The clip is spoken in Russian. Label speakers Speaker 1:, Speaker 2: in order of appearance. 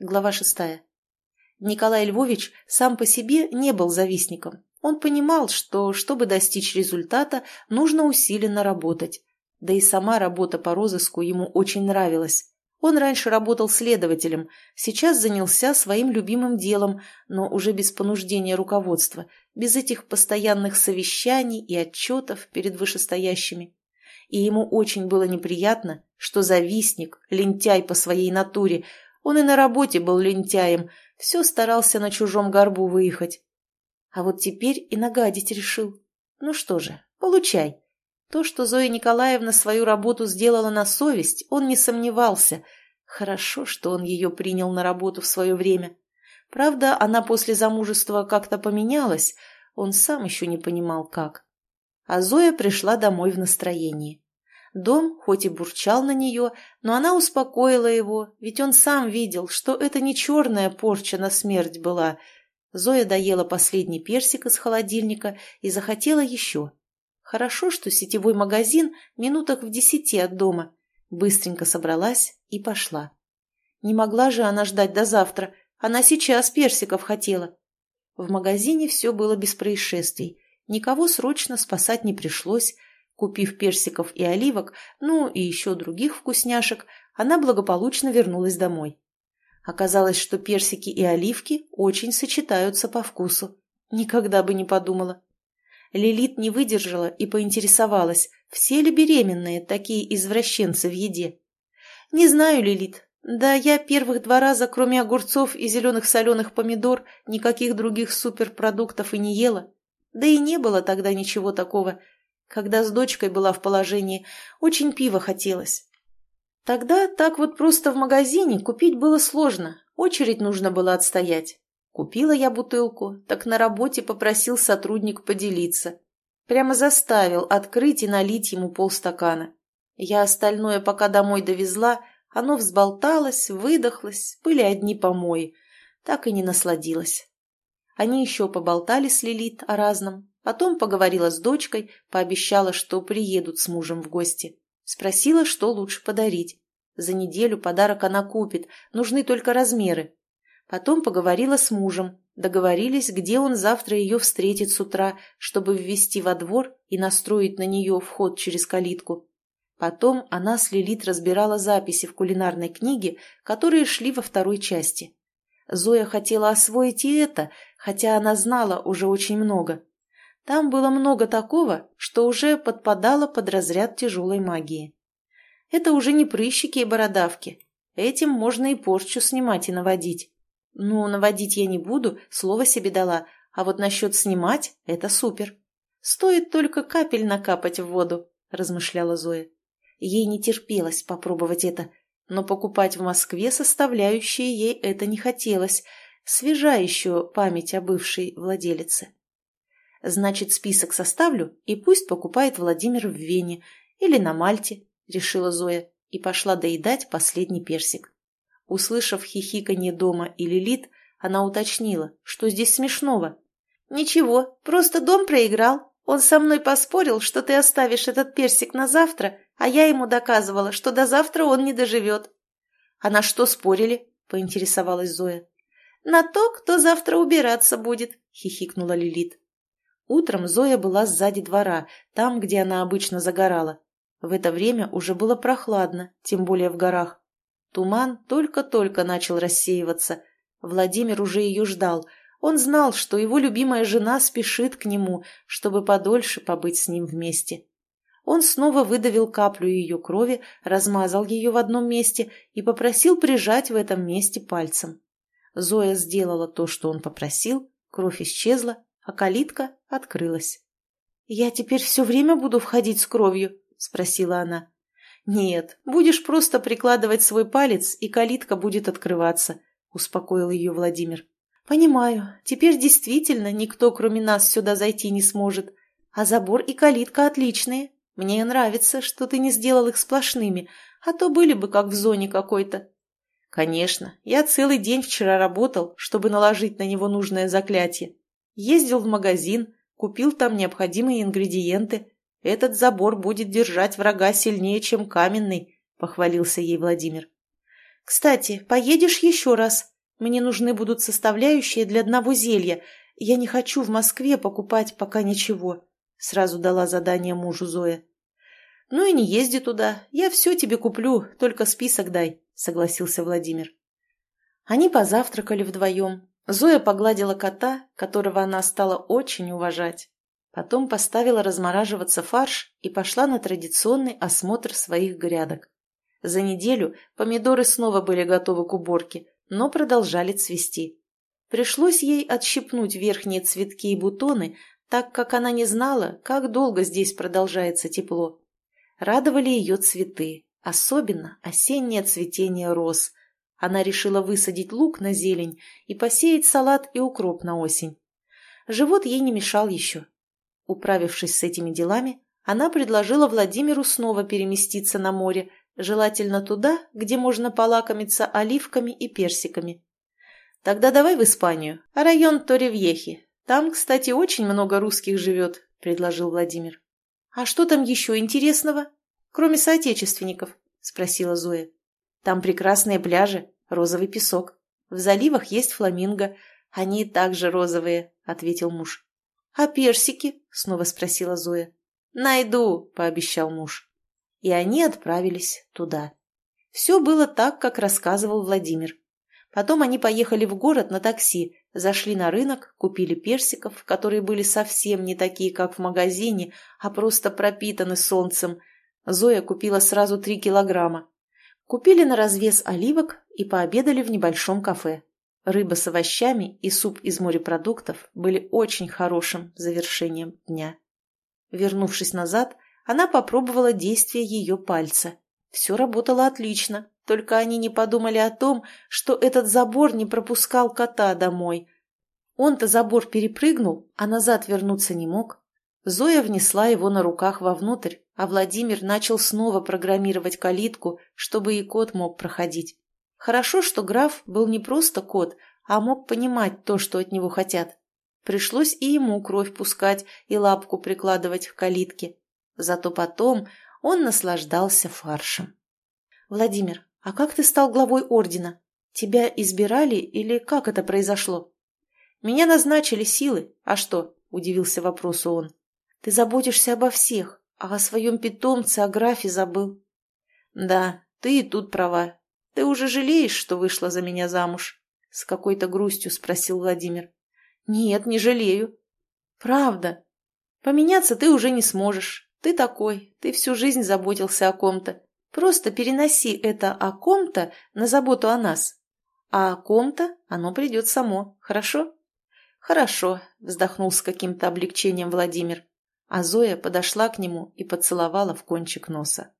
Speaker 1: Глава шестая. Николай Львович сам по себе не был завистником. Он понимал, что, чтобы достичь результата, нужно усиленно работать. Да и сама работа по розыску ему очень нравилась. Он раньше работал следователем, сейчас занялся своим любимым делом, но уже без понуждения руководства, без этих постоянных совещаний и отчетов перед вышестоящими. И ему очень было неприятно, что завистник, лентяй по своей натуре, он и на работе был лентяем, все старался на чужом горбу выехать. А вот теперь и нагадить решил. Ну что же, получай. То, что Зоя Николаевна свою работу сделала на совесть, он не сомневался. Хорошо, что он ее принял на работу в свое время. Правда, она после замужества как-то поменялась, он сам еще не понимал, как. А Зоя пришла домой в настроении. Дом хоть и бурчал на нее, но она успокоила его, ведь он сам видел, что это не черная порча на смерть была. Зоя доела последний персик из холодильника и захотела еще. Хорошо, что сетевой магазин минутах в десяти от дома. Быстренько собралась и пошла. Не могла же она ждать до завтра, она сейчас персиков хотела. В магазине все было без происшествий, никого срочно спасать не пришлось. Купив персиков и оливок, ну и еще других вкусняшек, она благополучно вернулась домой. Оказалось, что персики и оливки очень сочетаются по вкусу. Никогда бы не подумала. Лилит не выдержала и поинтересовалась, все ли беременные такие извращенцы в еде. «Не знаю, Лилит. Да я первых два раза, кроме огурцов и зеленых соленых помидор, никаких других суперпродуктов и не ела. Да и не было тогда ничего такого. Когда с дочкой была в положении, очень пиво хотелось. Тогда так вот просто в магазине купить было сложно, очередь нужно было отстоять. Купила я бутылку, так на работе попросил сотрудник поделиться. Прямо заставил открыть и налить ему полстакана. Я остальное пока домой довезла, оно взболталось, выдохлось, были одни помои. Так и не насладилась. Они еще поболтали с Лилит о разном. Потом поговорила с дочкой, пообещала, что приедут с мужем в гости. Спросила, что лучше подарить. За неделю подарок она купит, нужны только размеры. Потом поговорила с мужем, договорились, где он завтра ее встретит с утра, чтобы ввести во двор и настроить на нее вход через калитку. Потом она с Лилит разбирала записи в кулинарной книге, которые шли во второй части. Зоя хотела освоить и это, хотя она знала уже очень много. Там было много такого, что уже подпадало под разряд тяжелой магии. Это уже не прыщики и бородавки. Этим можно и порчу снимать и наводить. Ну, наводить я не буду, слово себе дала, а вот насчет снимать – это супер. Стоит только капель накапать в воду, размышляла Зоя. Ей не терпелось попробовать это, но покупать в Москве составляющие ей это не хотелось. Свежа еще память о бывшей владелице. Значит, список составлю, и пусть покупает Владимир в Вене или на Мальте, решила Зоя и пошла доедать последний персик. Услышав хихиканье дома и Лилит, она уточнила, что здесь смешного. «Ничего, просто дом проиграл. Он со мной поспорил, что ты оставишь этот персик на завтра, а я ему доказывала, что до завтра он не доживет». «А на что спорили?» — поинтересовалась Зоя. «На то, кто завтра убираться будет», — хихикнула Лилит. Утром Зоя была сзади двора, там, где она обычно загорала. В это время уже было прохладно, тем более в горах. Туман только-только начал рассеиваться. Владимир уже ее ждал. Он знал, что его любимая жена спешит к нему, чтобы подольше побыть с ним вместе. Он снова выдавил каплю ее крови, размазал ее в одном месте и попросил прижать в этом месте пальцем. Зоя сделала то, что он попросил, кровь исчезла, а калитка открылась. «Я теперь все время буду входить с кровью?» — спросила она. «Нет, будешь просто прикладывать свой палец, и калитка будет открываться», — успокоил ее Владимир. «Понимаю, теперь действительно никто, кроме нас, сюда зайти не сможет. А забор и калитка отличные. Мне нравится, что ты не сделал их сплошными, а то были бы как в зоне какой-то». «Конечно, я целый день вчера работал, чтобы наложить на него нужное заклятие. Ездил в магазин, купил там необходимые ингредиенты, этот забор будет держать врага сильнее, чем каменный, — похвалился ей Владимир. Кстати, поедешь еще раз? Мне нужны будут составляющие для одного зелья. Я не хочу в Москве покупать пока ничего», — сразу дала задание мужу Зоя. «Ну и не езди туда. Я все тебе куплю, только список дай», — согласился Владимир. Они позавтракали вдвоем. Зоя погладила кота, которого она стала очень уважать. Потом поставила размораживаться фарш и пошла на традиционный осмотр своих грядок. За неделю помидоры снова были готовы к уборке, но продолжали цвести. Пришлось ей отщипнуть верхние цветки и бутоны, так как она не знала, как долго здесь продолжается тепло. Радовали ее цветы, особенно осеннее цветение роз. Она решила высадить лук на зелень и посеять салат и укроп на осень. Живот ей не мешал еще. Управившись с этими делами, она предложила Владимиру снова переместиться на море, желательно туда, где можно полакомиться оливками и персиками. «Тогда давай в Испанию, а район Торевьехи. Там, кстати, очень много русских живет», — предложил Владимир. «А что там еще интересного, кроме соотечественников?» — спросила Зоя. «Там прекрасные пляжи, розовый песок. В заливах есть фламинго. Они также розовые», — ответил муж. «А персики?» — снова спросила Зоя. «Найду», — пообещал муж. И они отправились туда. Все было так, как рассказывал Владимир. Потом они поехали в город на такси, зашли на рынок, купили персиков, которые были совсем не такие, как в магазине, а просто пропитаны солнцем. Зоя купила сразу три килограмма. Купили на развес оливок и пообедали в небольшом кафе. Рыба с овощами и суп из морепродуктов были очень хорошим завершением дня. Вернувшись назад, она попробовала действие ее пальца. Все работало отлично. Только они не подумали о том, что этот забор не пропускал кота домой. Он-то забор перепрыгнул, а назад вернуться не мог. Зоя внесла его на руках вовнутрь, а Владимир начал снова программировать калитку, чтобы и кот мог проходить. Хорошо, что граф был не просто кот, а мог понимать то, что от него хотят. Пришлось и ему кровь пускать и лапку прикладывать в калитке. Зато потом он наслаждался фаршем. «Владимир, «А как ты стал главой ордена? Тебя избирали или как это произошло?» «Меня назначили силы. А что?» – удивился вопросу он. «Ты заботишься обо всех, а о своем питомце, о графе забыл». «Да, ты и тут права. Ты уже жалеешь, что вышла за меня замуж?» – с какой-то грустью спросил Владимир. «Нет, не жалею». «Правда. Поменяться ты уже не сможешь. Ты такой, ты всю жизнь заботился о ком-то. Просто переноси это о ком-то на заботу о нас. А о ком-то оно придет само, хорошо? Хорошо, вздохнул с каким-то облегчением Владимир. А Зоя подошла к нему и поцеловала в кончик носа.